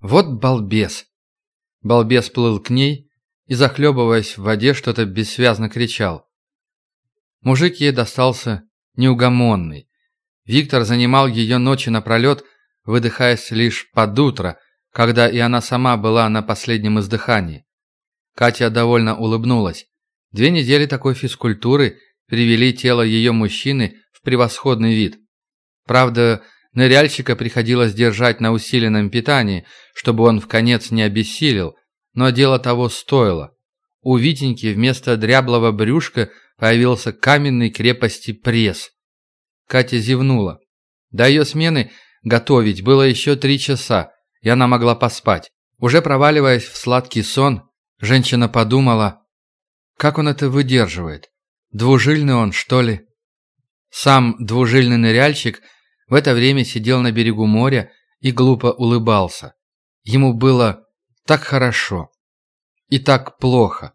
Вот балбес. Балбес плыл к ней и, захлебываясь в воде, что-то бессвязно кричал. Мужик ей достался неугомонный. Виктор занимал ее ночи напролет, выдыхаясь лишь под утро, когда и она сама была на последнем издыхании. Катя довольно улыбнулась. Две недели такой физкультуры привели тело ее мужчины в превосходный вид. Правда, ныряльщика приходилось держать на усиленном питании, чтобы он в конец не обессилел, но дело того стоило. У Витеньки вместо дряблого брюшка появился каменный крепости пресс. Катя зевнула. До ее смены готовить было еще три часа, и она могла поспать. Уже проваливаясь в сладкий сон, женщина подумала, как он это выдерживает. Двужильный он, что ли? Сам двужильный ныряльщик в это время сидел на берегу моря и глупо улыбался. Ему было так хорошо и так плохо.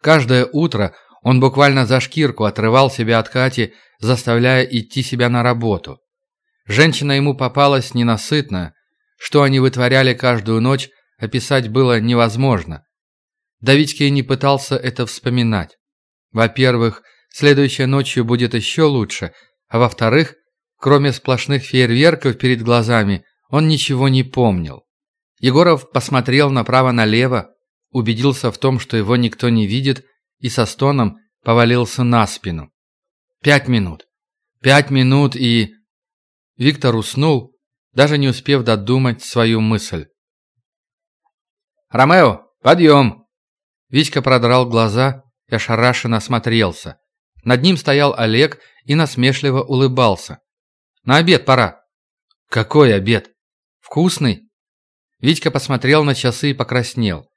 Каждое утро он буквально за шкирку отрывал себя от Кати, заставляя идти себя на работу. Женщина ему попалась ненасытная, что они вытворяли каждую ночь, описать было невозможно. Давидский не пытался это вспоминать. Во-первых, следующей ночью будет еще лучше, а во-вторых, кроме сплошных фейерверков перед глазами, он ничего не помнил. Егоров посмотрел направо-налево, убедился в том, что его никто не видит, и со стоном повалился на спину. Пять минут. Пять минут и... Виктор уснул, даже не успев додумать свою мысль. «Ромео, подъем!» Витька продрал глаза и ошарашенно осмотрелся. Над ним стоял Олег и насмешливо улыбался. «На обед пора». «Какой обед? Вкусный?» Витька посмотрел на часы и покраснел.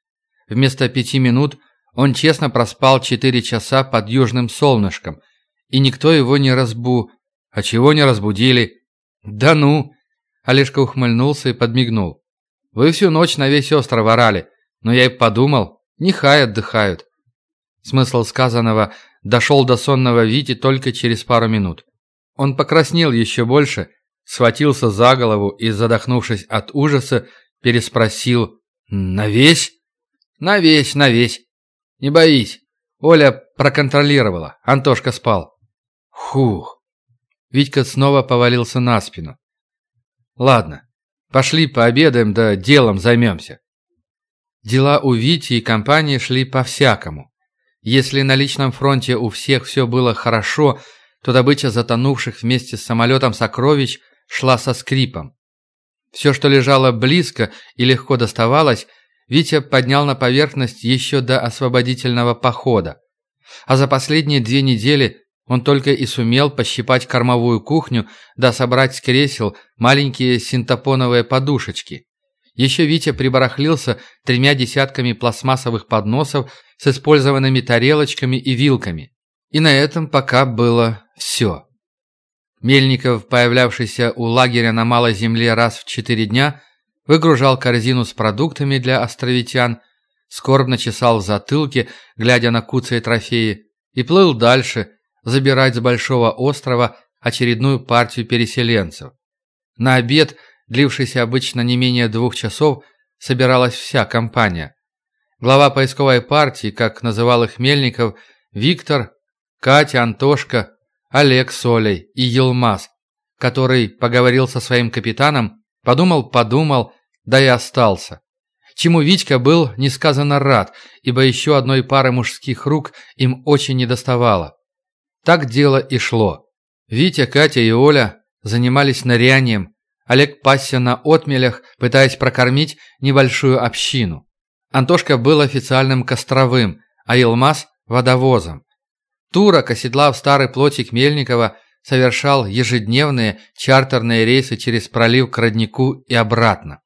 Вместо пяти минут он честно проспал четыре часа под южным солнышком, и никто его не разбу... А чего не разбудили? «Да ну!» Олежка ухмыльнулся и подмигнул. «Вы всю ночь на весь остров орали, но я и подумал, нехай отдыхают». Смысл сказанного дошел до сонного Вити только через пару минут. Он покраснел еще больше, схватился за голову и, задохнувшись от ужаса, переспросил «На весь?» «На весь, на весь. Не боись. Оля проконтролировала. Антошка спал». «Хух!» Витька снова повалился на спину. Ладно, пошли пообедаем, да делом займемся. Дела у Вити и компании шли по-всякому. Если на личном фронте у всех все было хорошо, то добыча затонувших вместе с самолетом сокровищ шла со скрипом. Все, что лежало близко и легко доставалось, Витя поднял на поверхность еще до освободительного похода. А за последние две недели он только и сумел пощипать кормовую кухню да собрать с кресел маленькие синтопоновые подушечки. Еще Витя прибарахлился тремя десятками пластмассовых подносов с использованными тарелочками и вилками. И на этом пока было все. Мельников, появлявшийся у лагеря на Малой Земле раз в четыре дня, выгружал корзину с продуктами для островитян, скорбно чесал в затылке, глядя на куцые трофеи, и плыл дальше – забирать с Большого острова очередную партию переселенцев. На обед, длившийся обычно не менее двух часов, собиралась вся компания. Глава поисковой партии, как называл их Мельников, Виктор, Катя, Антошка, Олег Солей и Елмаз, который поговорил со своим капитаном, подумал-подумал, да и остался. Чему Витька был несказанно рад, ибо еще одной пары мужских рук им очень недоставало. Так дело и шло. Витя, Катя и Оля занимались нырянием. Олег пасся на отмелях, пытаясь прокормить небольшую общину. Антошка был официальным костровым, а Илмаз – водовозом. Турок, оседлав старый плотик Мельникова, совершал ежедневные чартерные рейсы через пролив к роднику и обратно.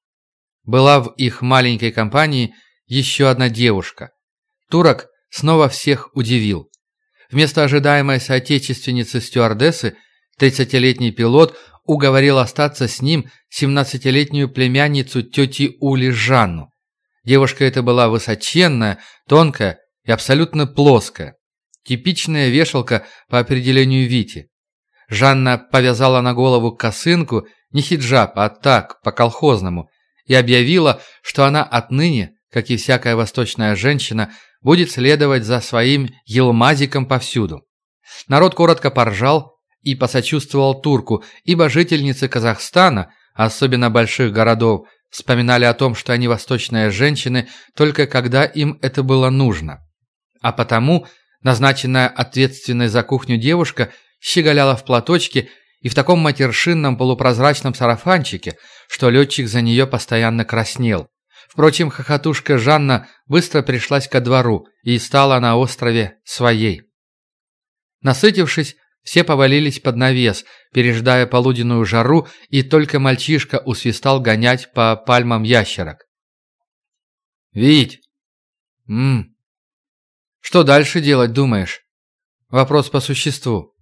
Была в их маленькой компании еще одна девушка. Турок снова всех удивил. Вместо ожидаемой соотечественницы-стюардессы 30-летний пилот уговорил остаться с ним 17-летнюю племянницу тети Ули Жанну. Девушка эта была высоченная, тонкая и абсолютно плоская. Типичная вешалка по определению Вити. Жанна повязала на голову косынку, не хиджаб, а так, по-колхозному, и объявила, что она отныне, как и всякая восточная женщина, будет следовать за своим елмазиком повсюду. Народ коротко поржал и посочувствовал турку, ибо жительницы Казахстана, особенно больших городов, вспоминали о том, что они восточные женщины только когда им это было нужно. А потому назначенная ответственной за кухню девушка щеголяла в платочке и в таком матершинном полупрозрачном сарафанчике, что летчик за нее постоянно краснел. Впрочем, хохотушка Жанна быстро пришлась ко двору и стала на острове своей. Насытившись, все повалились под навес, переждая полуденную жару, и только мальчишка усвистал гонять по пальмам ящерок. «Вить!» «Ммм! Что дальше делать, думаешь?» Вопрос по существу.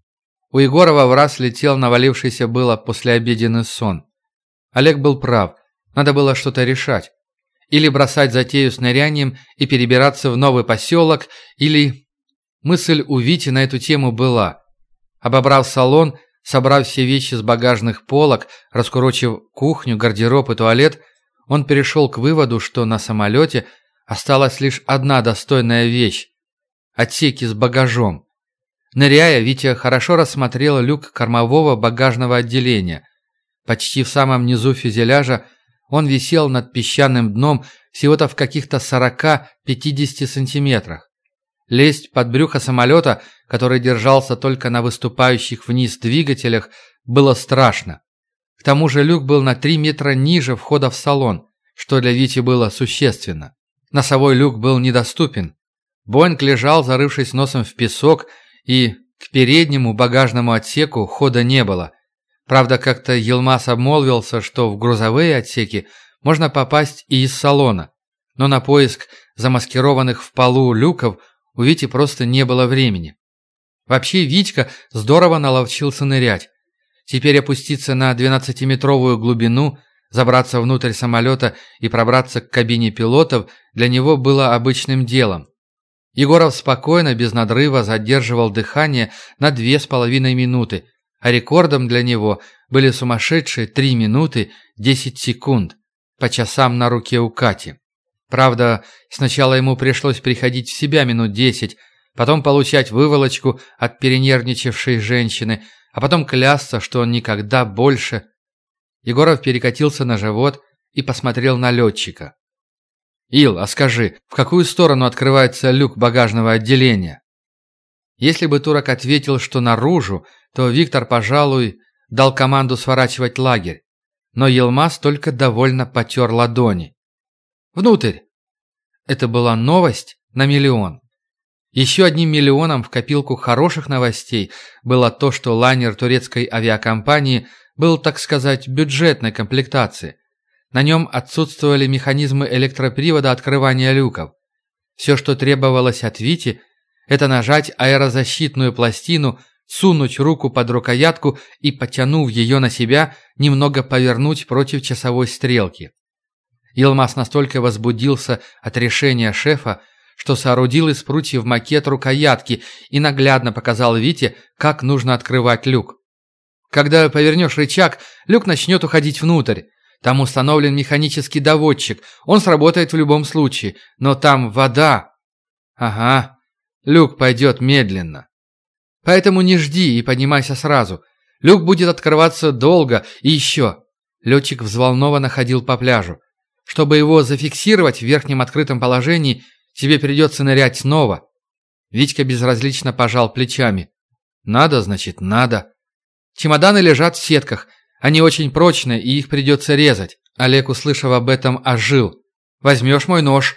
У Егорова в раз летел навалившийся было послеобеденный сон. Олег был прав. Надо было что-то решать. Или бросать затею с нырянием и перебираться в новый поселок, или... Мысль у Вити на эту тему была. Обобрав салон, собрав все вещи с багажных полок, раскурочив кухню, гардероб и туалет, он перешел к выводу, что на самолете осталась лишь одна достойная вещь – отсеки с багажом. Ныряя, Витя хорошо рассмотрел люк кормового багажного отделения. Почти в самом низу фюзеляжа он висел над песчаным дном всего-то в каких-то 40-50 сантиметрах. Лезть под брюхо самолета, который держался только на выступающих вниз двигателях, было страшно. К тому же люк был на 3 метра ниже входа в салон, что для Вити было существенно. Носовой люк был недоступен. Боинг лежал, зарывшись носом в песок, и к переднему багажному отсеку хода не было. Правда, как-то Елмас обмолвился, что в грузовые отсеки можно попасть и из салона, но на поиск замаскированных в полу люков у Вити просто не было времени. Вообще Витька здорово наловчился нырять. Теперь опуститься на 12-метровую глубину, забраться внутрь самолета и пробраться к кабине пилотов для него было обычным делом. Егоров спокойно, без надрыва, задерживал дыхание на две с половиной минуты, а рекордом для него были сумасшедшие три минуты десять секунд по часам на руке у Кати. Правда, сначала ему пришлось приходить в себя минут десять, потом получать выволочку от перенервничавшей женщины, а потом клясться, что он никогда больше... Егоров перекатился на живот и посмотрел на летчика. «Ил, а скажи, в какую сторону открывается люк багажного отделения?» Если бы Турок ответил, что наружу, то Виктор, пожалуй, дал команду сворачивать лагерь. Но Елмаз только довольно потер ладони. «Внутрь!» Это была новость на миллион. Еще одним миллионом в копилку хороших новостей было то, что лайнер турецкой авиакомпании был, так сказать, бюджетной комплектации. На нем отсутствовали механизмы электропривода открывания люков. Все, что требовалось от Вити, это нажать аэрозащитную пластину, сунуть руку под рукоятку и, потянув ее на себя, немного повернуть против часовой стрелки. Илмас настолько возбудился от решения шефа, что соорудил из прутьев макет рукоятки и наглядно показал Вите, как нужно открывать люк. Когда повернешь рычаг, люк начнет уходить внутрь. Там установлен механический доводчик. Он сработает в любом случае. Но там вода. Ага. Люк пойдет медленно. Поэтому не жди и поднимайся сразу. Люк будет открываться долго и еще. Летчик взволнованно ходил по пляжу. Чтобы его зафиксировать в верхнем открытом положении, тебе придется нырять снова. Витька безразлично пожал плечами. Надо, значит, надо. Чемоданы лежат в сетках – они очень прочные, и их придется резать. Олег, услышав об этом, ожил. «Возьмешь мой нож?»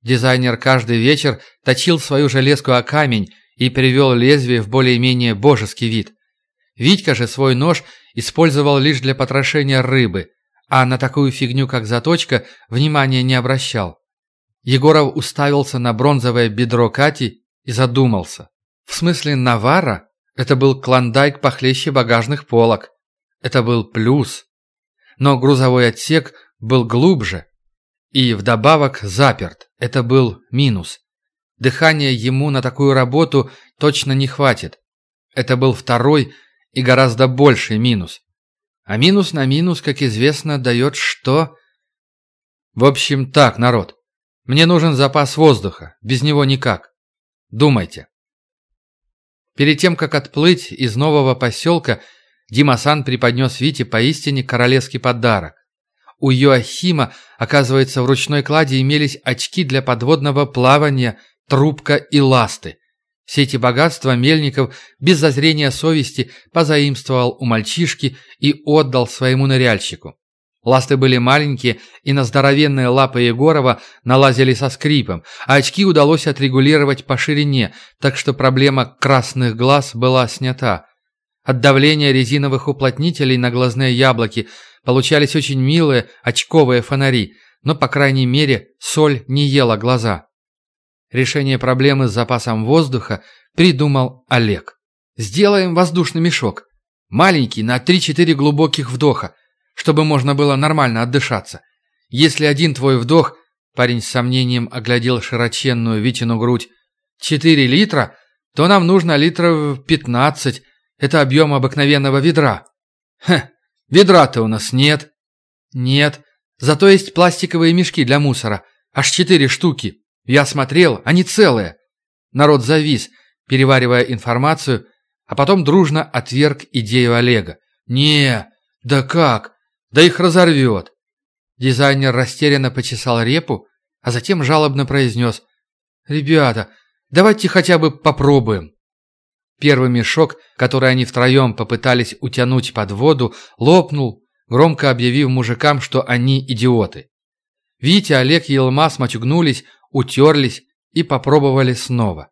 Дизайнер каждый вечер точил свою железку о камень и привел лезвие в более-менее божеский вид. Витька же свой нож использовал лишь для потрошения рыбы, а на такую фигню, как заточка, внимания не обращал. Егоров уставился на бронзовое бедро Кати и задумался. В смысле Навара? Это был клондайк похлеще багажных полок. Это был плюс. Но грузовой отсек был глубже. И вдобавок заперт. Это был минус. Дыхания ему на такую работу точно не хватит. Это был второй и гораздо больший минус. А минус на минус, как известно, дает что? В общем, так, народ. Мне нужен запас воздуха, без него никак. Думайте. Перед тем, как отплыть из нового поселка, Дима-сан преподнес Вите поистине королевский подарок. У Йоахима, оказывается, в ручной кладе имелись очки для подводного плавания, трубка и ласты. Все эти богатства Мельников без зазрения совести позаимствовал у мальчишки и отдал своему ныряльщику. Ласты были маленькие, и на здоровенные лапы Егорова налазили со скрипом, а очки удалось отрегулировать по ширине, так что проблема красных глаз была снята. От давления резиновых уплотнителей на глазные яблоки получались очень милые очковые фонари, но, по крайней мере, соль не ела глаза. Решение проблемы с запасом воздуха придумал Олег. «Сделаем воздушный мешок. Маленький, на 3-4 глубоких вдоха чтобы можно было нормально отдышаться. Если один твой вдох, парень с сомнением оглядел широченную Витину грудь, 4 литра, то нам нужно литров 15, это объем обыкновенного ведра. Хе, ведра-то у нас нет. Нет, зато есть пластиковые мешки для мусора, аж 4 штуки. Я смотрел, они целые. Народ завис, переваривая информацию, а потом дружно отверг идею Олега. «Не, да как? Да их разорвет. Дизайнер растерянно почесал репу, а затем жалобно произнес. «Ребята, давайте хотя бы попробуем». Первый мешок, который они втроем попытались утянуть под воду, лопнул, громко объявив мужикам, что они идиоты. Витя, Олег и Елмаз матюгнулись, утерлись и попробовали снова.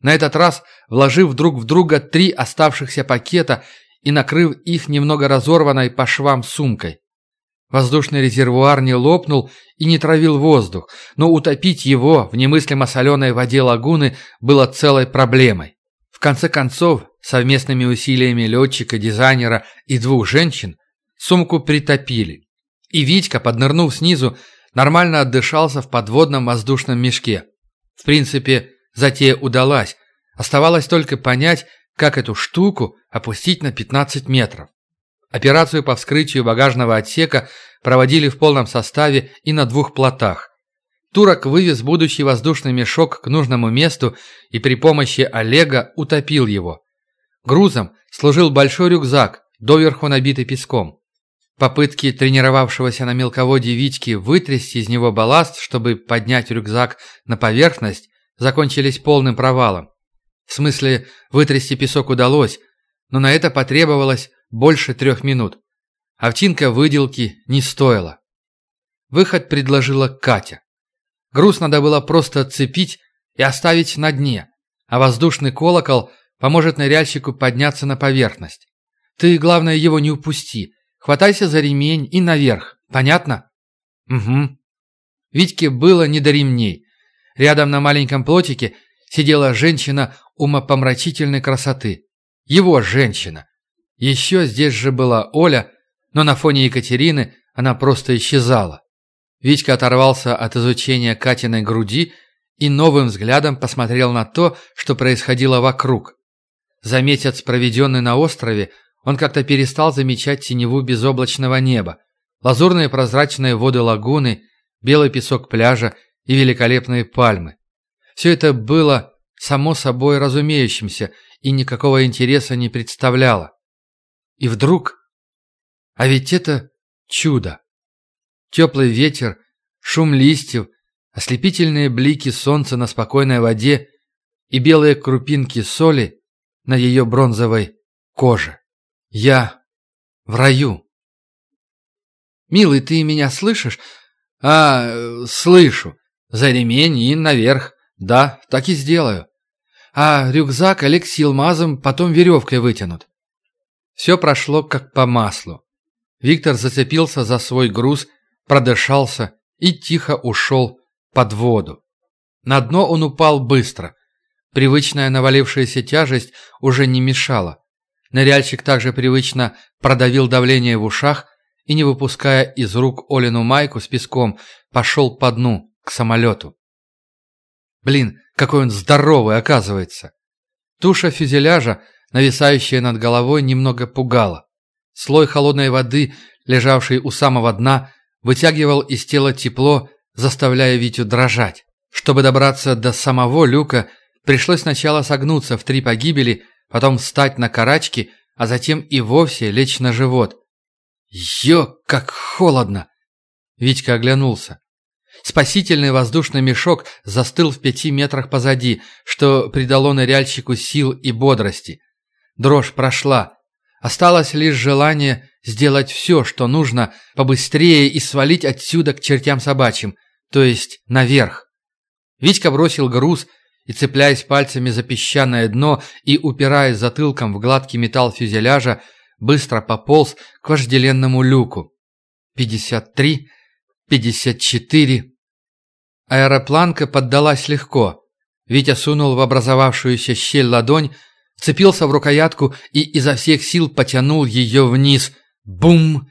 На этот раз, вложив друг в друга три оставшихся пакета и накрыв их немного разорванной по швам сумкой. Воздушный резервуар не лопнул и не травил воздух, но утопить его в немыслимо соленой воде лагуны было целой проблемой. В конце концов, совместными усилиями летчика, дизайнера и двух женщин сумку притопили. И Витька, поднырнув снизу, нормально отдышался в подводном воздушном мешке. В принципе, затея удалась. Оставалось только понять, как эту штуку опустить на 15 метров. Операцию по вскрытию багажного отсека проводили в полном составе и на двух плотах. Турок вывез будущий воздушный мешок к нужному месту и при помощи Олега утопил его. Грузом служил большой рюкзак, доверху набитый песком. Попытки тренировавшегося на мелководье Витьки вытрясти из него балласт, чтобы поднять рюкзак на поверхность, закончились полным провалом. В смысле, вытрясти песок удалось, но на это потребовалось больше трех минут. Овчинка выделки не стоила. Выход предложила Катя. Груз надо было просто отцепить и оставить на дне, а воздушный колокол поможет ныряльщику подняться на поверхность. Ты, главное, его не упусти. Хватайся за ремень и наверх. Понятно? Угу. Витьке было не до ремней. Рядом на маленьком плотике сидела женщина умопомрачительной красоты. Его женщина. Еще здесь же была Оля, но на фоне Екатерины она просто исчезала. Витька оторвался от изучения Катиной груди и новым взглядом посмотрел на то, что происходило вокруг. За месяц, проведенный на острове, он как-то перестал замечать теневу безоблачного неба, лазурные прозрачные воды лагуны, белый песок пляжа и великолепные пальмы. Все это было само собой разумеющимся и никакого интереса не представляло. И вдруг... А ведь это чудо! Теплый ветер, шум листьев, ослепительные блики солнца на спокойной воде и белые крупинки соли на ее бронзовой коже. Я в раю. «Милый, ты меня слышишь?» «А, слышу. За ремень и наверх. Да, так и сделаю. А рюкзак Олег с Елмазом потом веревкой вытянут. Все прошло как по маслу. Виктор зацепился за свой груз, продышался и тихо ушел под воду. На дно он упал быстро. Привычная навалившаяся тяжесть уже не мешала. Ныряльщик также привычно продавил давление в ушах и, не выпуская из рук Олину майку с песком, пошел по дну, к самолету. Блин, какой он здоровый, оказывается. Туша фюзеляжа нависающая над головой, немного пугала. Слой холодной воды, лежавший у самого дна, вытягивал из тела тепло, заставляя Витю дрожать. Чтобы добраться до самого люка, пришлось сначала согнуться в три погибели, потом встать на карачки, а затем и вовсе лечь на живот. «Ё, как холодно!» Витька оглянулся. Спасительный воздушный мешок застыл в пяти метрах позади, что придало ныряльщику сил и бодрости. Дрожь прошла. Осталось лишь желание сделать все, что нужно, побыстрее и свалить отсюда к чертям собачьим, то есть наверх. Витька бросил груз и, цепляясь пальцами за песчаное дно и упираясь затылком в гладкий металл фюзеляжа, быстро пополз к вожделенному люку. Пятьдесят три, пятьдесят четыре. Аэропланка поддалась легко. Витя сунул в образовавшуюся щель ладонь, вцепился в рукоятку и изо всех сил потянул ее вниз. Бум!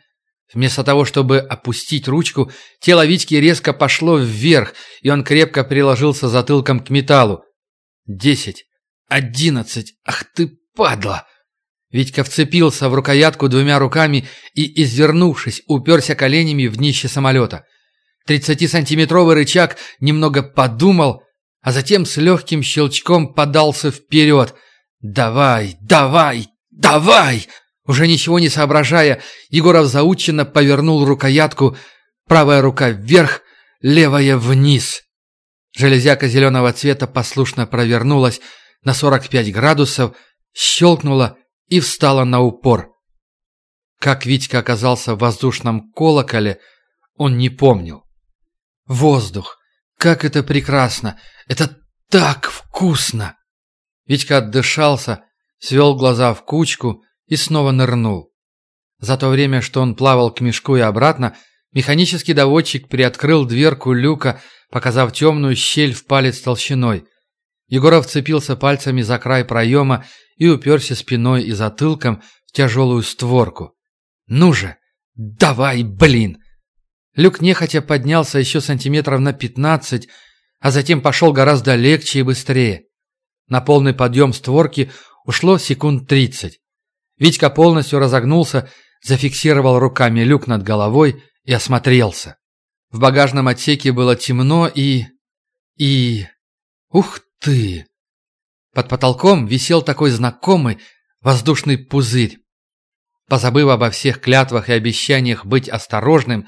Вместо того, чтобы опустить ручку, тело Витьки резко пошло вверх, и он крепко приложился затылком к металлу. Десять. Одиннадцать. Ах ты, падла! Витька вцепился в рукоятку двумя руками и, извернувшись, уперся коленями в днище самолета. Тридцатисантиметровый рычаг немного подумал, а затем с легким щелчком подался вперед. «Давай, давай, давай!» Уже ничего не соображая, Егоров заученно повернул рукоятку, правая рука вверх, левая вниз. Железяка зеленого цвета послушно провернулась на 45 градусов, щелкнула и встала на упор. Как Витька оказался в воздушном колоколе, он не помнил. Воздух! Как это прекрасно! Это так вкусно! Витька отдышался, свел глаза в кучку и снова нырнул. За то время, что он плавал к мешку и обратно, механический доводчик приоткрыл дверку люка, показав темную щель в палец толщиной. Егоров цепился пальцами за край проема и уперся спиной и затылком в тяжелую створку. «Ну же! Давай, блин!» Люк нехотя поднялся еще сантиметров на пятнадцать, а затем пошел гораздо легче и быстрее. На полный подъем створки ушло секунд тридцать. Витька полностью разогнулся, зафиксировал руками люк над головой и осмотрелся. В багажном отсеке было темно и... и... Ух ты! Под потолком висел такой знакомый воздушный пузырь. Позабыв обо всех клятвах и обещаниях быть осторожным,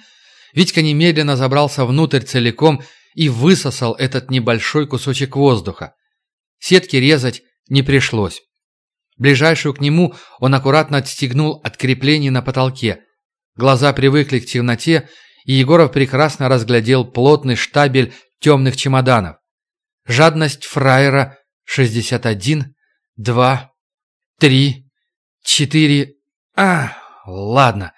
Витька немедленно забрался внутрь целиком и высосал этот небольшой кусочек воздуха. Сетки резать не пришлось. Ближайшую к нему он аккуратно отстегнул от креплений на потолке. Глаза привыкли к темноте, и Егоров прекрасно разглядел плотный штабель темных чемоданов. Жадность фраера 61, 2, 3, 4... А, ладно.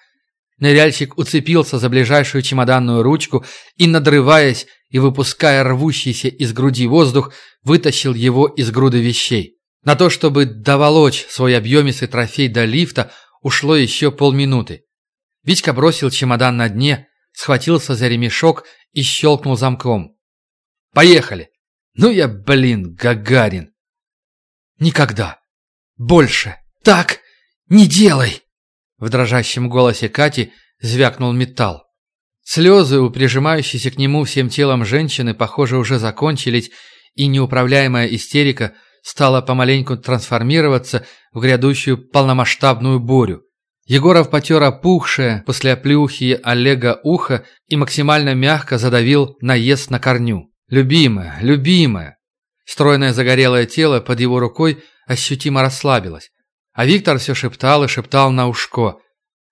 Ныряльщик уцепился за ближайшую чемоданную ручку и, надрываясь и выпуская рвущийся из груди воздух, вытащил его из груды вещей. На то, чтобы доволочь свой объемистый трофей до лифта, ушло еще полминуты. Витька бросил чемодан на дне, схватился за ремешок и щелкнул замком. «Поехали! Ну я, блин, Гагарин!» «Никогда! Больше! Так не делай!» В дрожащем голосе Кати звякнул металл. Слезы у к нему всем телом женщины, похоже, уже закончились, и неуправляемая истерика – стала помаленьку трансформироваться в грядущую полномасштабную бурю. Егоров потер опухшее после оплюхи Олега ухо и максимально мягко задавил наезд на корню. «Любимая, любимая!» Стройное загорелое тело под его рукой ощутимо расслабилось. А Виктор все шептал и шептал на ушко.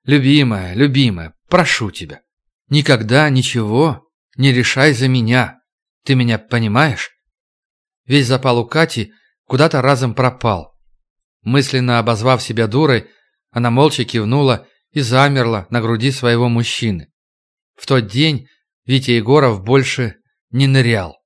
«Любимая, любимая, прошу тебя, никогда ничего не решай за меня. Ты меня понимаешь?» Весь запал у Кати куда-то разом пропал. Мысленно обозвав себя дурой, она молча кивнула и замерла на груди своего мужчины. В тот день Витя Егоров больше не нырял.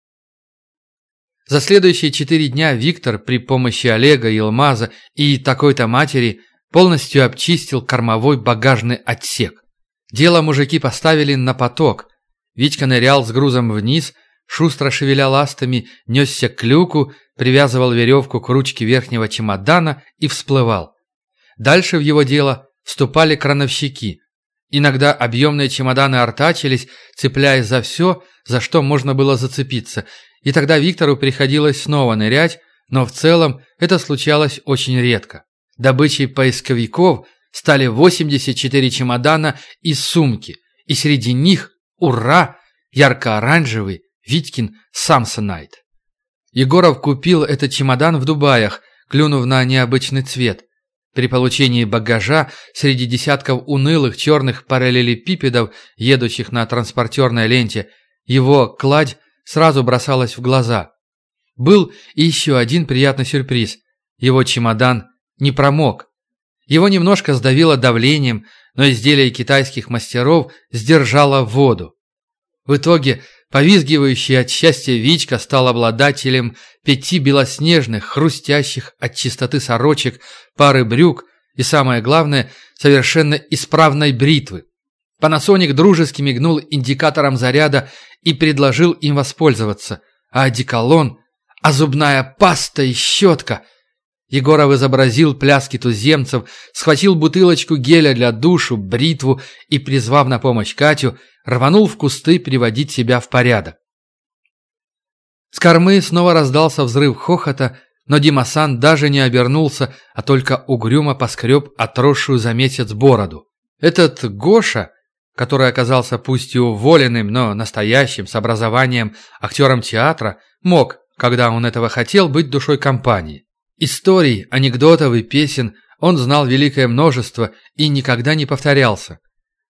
За следующие четыре дня Виктор при помощи Олега, Илмаза и такой-то матери полностью обчистил кормовой багажный отсек. Дело мужики поставили на поток. Витька нырял с грузом вниз, шустро шевеля ластами, несся к люку привязывал веревку к ручке верхнего чемодана и всплывал. Дальше в его дело вступали крановщики. Иногда объемные чемоданы артачились, цепляясь за все, за что можно было зацепиться, и тогда Виктору приходилось снова нырять, но в целом это случалось очень редко. Добычей поисковиков стали 84 чемодана и сумки, и среди них, ура, ярко-оранжевый Витькин Самсонайт. Егоров купил этот чемодан в Дубаях, клюнув на необычный цвет. При получении багажа среди десятков унылых черных параллелепипедов, едущих на транспортерной ленте, его кладь сразу бросалась в глаза. Был и еще один приятный сюрприз. Его чемодан не промок. Его немножко сдавило давлением, но изделие китайских мастеров сдержало воду. В итоге повизгивающий от счастья Вичка стал обладателем пяти белоснежных, хрустящих от чистоты сорочек, пары брюк и, самое главное, совершенно исправной бритвы. Панасоник дружески мигнул индикатором заряда и предложил им воспользоваться, а одеколон, а зубная паста и щетка – Егоров изобразил пляски туземцев, схватил бутылочку геля для душу, бритву и, призвав на помощь Катю, рванул в кусты приводить себя в порядок. С кормы снова раздался взрыв хохота, но Димасан даже не обернулся, а только угрюмо поскреб отросшую за месяц бороду. Этот Гоша, который оказался пусть и уволенным, но настоящим, с образованием актером театра, мог, когда он этого хотел, быть душой компании. Историй, анекдотов и песен он знал великое множество и никогда не повторялся.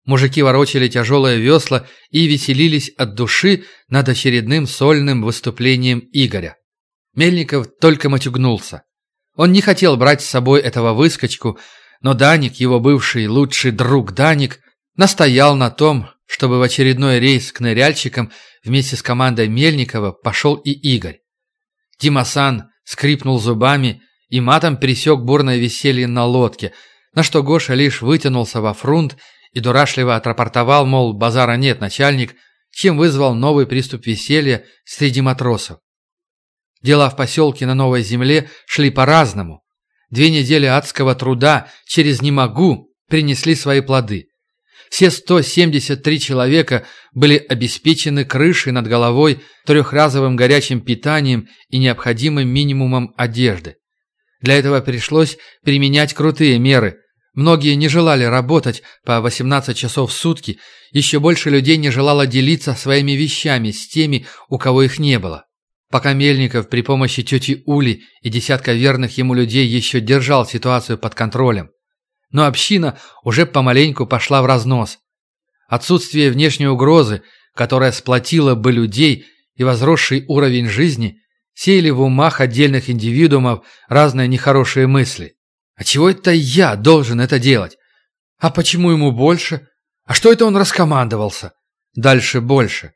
Мужики ворочали тяжелые весла и веселились от души над очередным сольным выступлением Игоря. Мельников только матюгнулся. Он не хотел брать с собой этого выскочку, но Даник, его бывший лучший друг Даник, настоял на том, чтобы в очередной рейс к ныряльщикам вместе с командой Мельникова пошел и Игорь. Димасан скрипнул зубами и матом пересек бурное веселье на лодке, на что Гоша лишь вытянулся во фрунт и дурашливо отрапортовал, мол, базара нет, начальник, чем вызвал новый приступ веселья среди матросов. Дела в поселке на Новой Земле шли по-разному. Две недели адского труда через «не могу» принесли свои плоды. Все 173 человека были обеспечены крышей над головой, трехразовым горячим питанием и необходимым минимумом одежды. Для этого пришлось применять крутые меры. Многие не желали работать по 18 часов в сутки, еще больше людей не желало делиться своими вещами с теми, у кого их не было. Пока Мельников при помощи тети Ули и десятка верных ему людей еще держал ситуацию под контролем но община уже помаленьку пошла в разнос. Отсутствие внешней угрозы, которая сплотила бы людей и возросший уровень жизни, сеяли в умах отдельных индивидуумов разные нехорошие мысли. А чего это я должен это делать? А почему ему больше? А что это он раскомандовался? Дальше больше.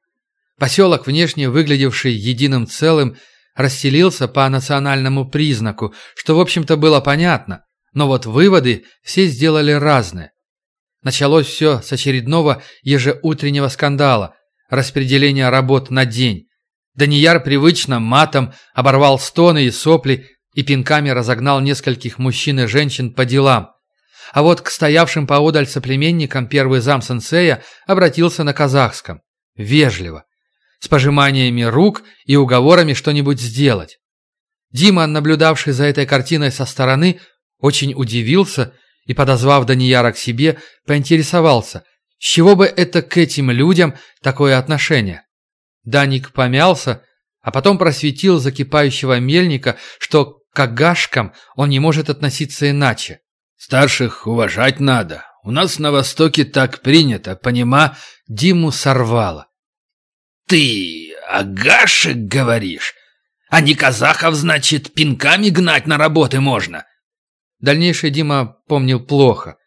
Поселок, внешне выглядевший единым целым, расселился по национальному признаку, что, в общем-то, было понятно. Но вот выводы все сделали разные. Началось все с очередного ежеутреннего скандала, распределения работ на день. Данияр привычно матом оборвал стоны и сопли и пинками разогнал нескольких мужчин и женщин по делам. А вот к стоявшим поодаль соплеменникам первый зам сенсея обратился на казахском. Вежливо. С пожиманиями рук и уговорами что-нибудь сделать. Дима, наблюдавший за этой картиной со стороны, очень удивился и, подозвав Данияра к себе, поинтересовался, с чего бы это к этим людям такое отношение. Даник помялся, а потом просветил закипающего мельника, что к агашкам он не может относиться иначе. «Старших уважать надо. У нас на Востоке так принято, понима?» Диму сорвало. «Ты агашек говоришь? А не казахов, значит, пинками гнать на работы можно?» Дальнейшее Дима помнил плохо.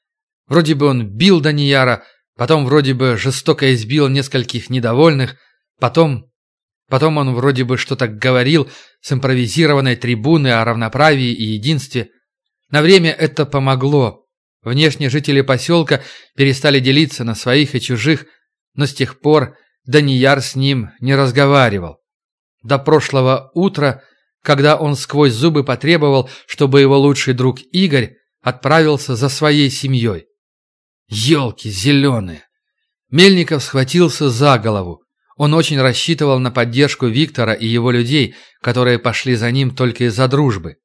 Вроде бы он бил Данияра, потом вроде бы жестоко избил нескольких недовольных, потом... Потом он вроде бы что-то говорил с импровизированной трибуны о равноправии и единстве. На время это помогло. Внешне жители поселка перестали делиться на своих и чужих, но с тех пор Данияр с ним не разговаривал. До прошлого утра когда он сквозь зубы потребовал, чтобы его лучший друг Игорь отправился за своей семьей. Елки зеленые. Мельников схватился за голову. Он очень рассчитывал на поддержку Виктора и его людей, которые пошли за ним только из-за дружбы.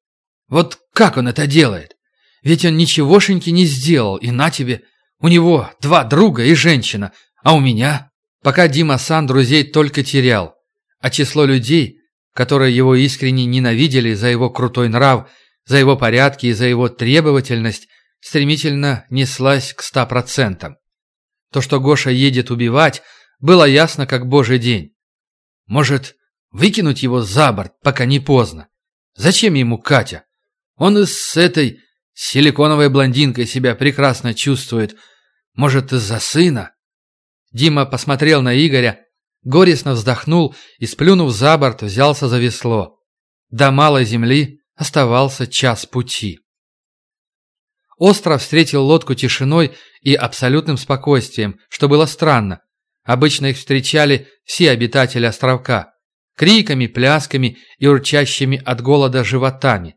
Вот как он это делает? Ведь он ничегошеньки не сделал, и на тебе. У него два друга и женщина, а у меня... Пока Дима Сан друзей только терял, а число людей, которые его искренне ненавидели за его крутой нрав, за его порядки и за его требовательность, стремительно неслась к ста процентам. То, что Гоша едет убивать, было ясно как божий день. Может, выкинуть его за борт, пока не поздно? Зачем ему Катя? Он и с этой силиконовой блондинкой себя прекрасно чувствует. Может, из-за сына? Дима посмотрел на Игоря, горестно вздохнул и, сплюнув за борт, взялся за весло. До малой земли оставался час пути. Остров встретил лодку тишиной и абсолютным спокойствием, что было странно. Обычно их встречали все обитатели островка. Криками, плясками и урчащими от голода животами.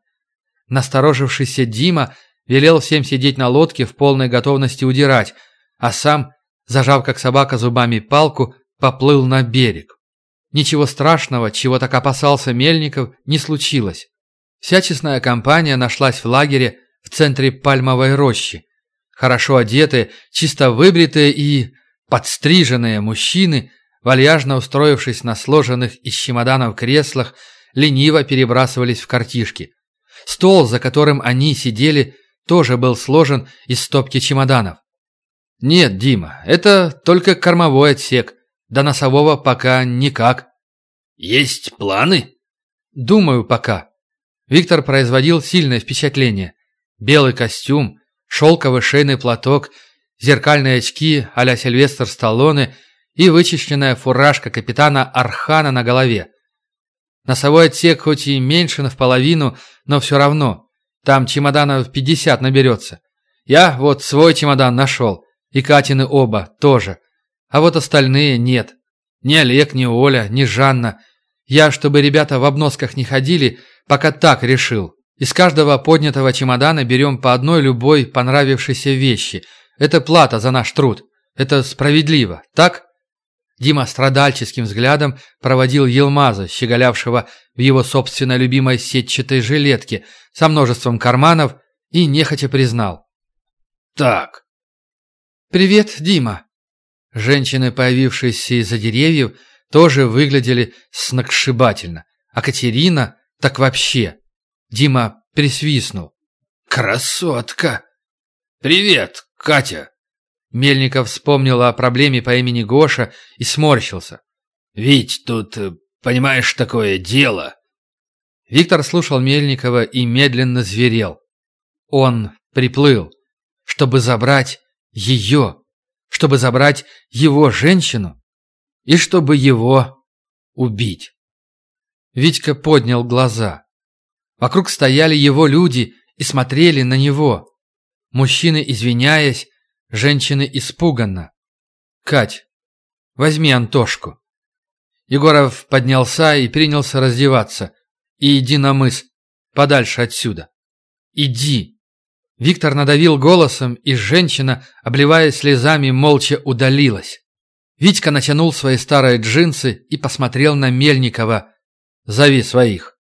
Насторожившийся Дима велел всем сидеть на лодке в полной готовности удирать, а сам, зажав как собака зубами палку, поплыл на берег. Ничего страшного, чего так опасался Мельников, не случилось. Вся честная компания нашлась в лагере в центре пальмовой рощи. Хорошо одетые, чисто выбритые и подстриженные мужчины, вальяжно устроившись на сложенных из чемоданов креслах, лениво перебрасывались в картишки. Стол, за которым они сидели, тоже был сложен из стопки чемоданов. «Нет, Дима, это только кормовой отсек», до носового пока никак. Есть планы? Думаю, пока. Виктор производил сильное впечатление. Белый костюм, шелковый шейный платок, зеркальные очки а-ля Сильвестр Сталлоне и вычищенная фуражка капитана Архана на голове. Носовой отсек хоть и меньше на в половину, но все равно. Там чемоданов 50 наберется. Я вот свой чемодан нашел. И Катины оба тоже. А вот остальные нет. Ни Олег, ни Оля, ни Жанна. Я, чтобы ребята в обносках не ходили, пока так решил. Из каждого поднятого чемодана берем по одной любой понравившейся вещи. Это плата за наш труд. Это справедливо, так? Дима страдальческим взглядом проводил Елмаза, щеголявшего в его собственной любимой сетчатой жилетке со множеством карманов, и нехотя признал. «Так». «Привет, Дима», Женщины, появившиеся из-за деревьев, тоже выглядели сногсшибательно. А Катерина так вообще. Дима присвистнул. «Красотка!» «Привет, Катя!» Мельников вспомнил о проблеме по имени Гоша и сморщился. «Ведь тут, э, понимаешь, такое дело!» Виктор слушал Мельникова и медленно зверел. Он приплыл, чтобы забрать ее чтобы забрать его женщину и чтобы его убить. Витька поднял глаза. Вокруг стояли его люди и смотрели на него. Мужчины, извиняясь, женщины испуганно. «Кать, возьми Антошку». Егоров поднялся и принялся раздеваться. «И иди на мыс, подальше отсюда. Иди!» Виктор надавил голосом, и женщина, обливаясь слезами, молча удалилась. Витька натянул свои старые джинсы и посмотрел на Мельникова. «Зови своих».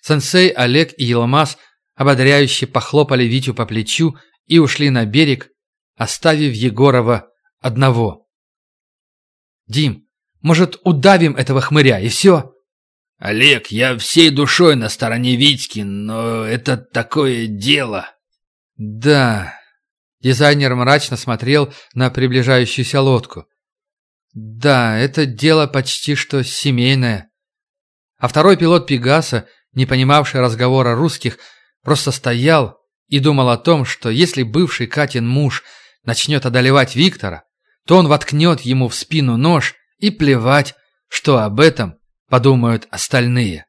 Сенсей, Олег и Елмаз ободряюще похлопали Витю по плечу и ушли на берег, оставив Егорова одного. «Дим, может, удавим этого хмыря, и все?» «Олег, я всей душой на стороне Витьки, но это такое дело!» «Да...» Дизайнер мрачно смотрел на приближающуюся лодку. «Да, это дело почти что семейное». А второй пилот Пегаса, не понимавший разговора русских, просто стоял и думал о том, что если бывший Катин муж начнет одолевать Виктора, то он воткнет ему в спину нож и плевать, что об этом подумают остальные.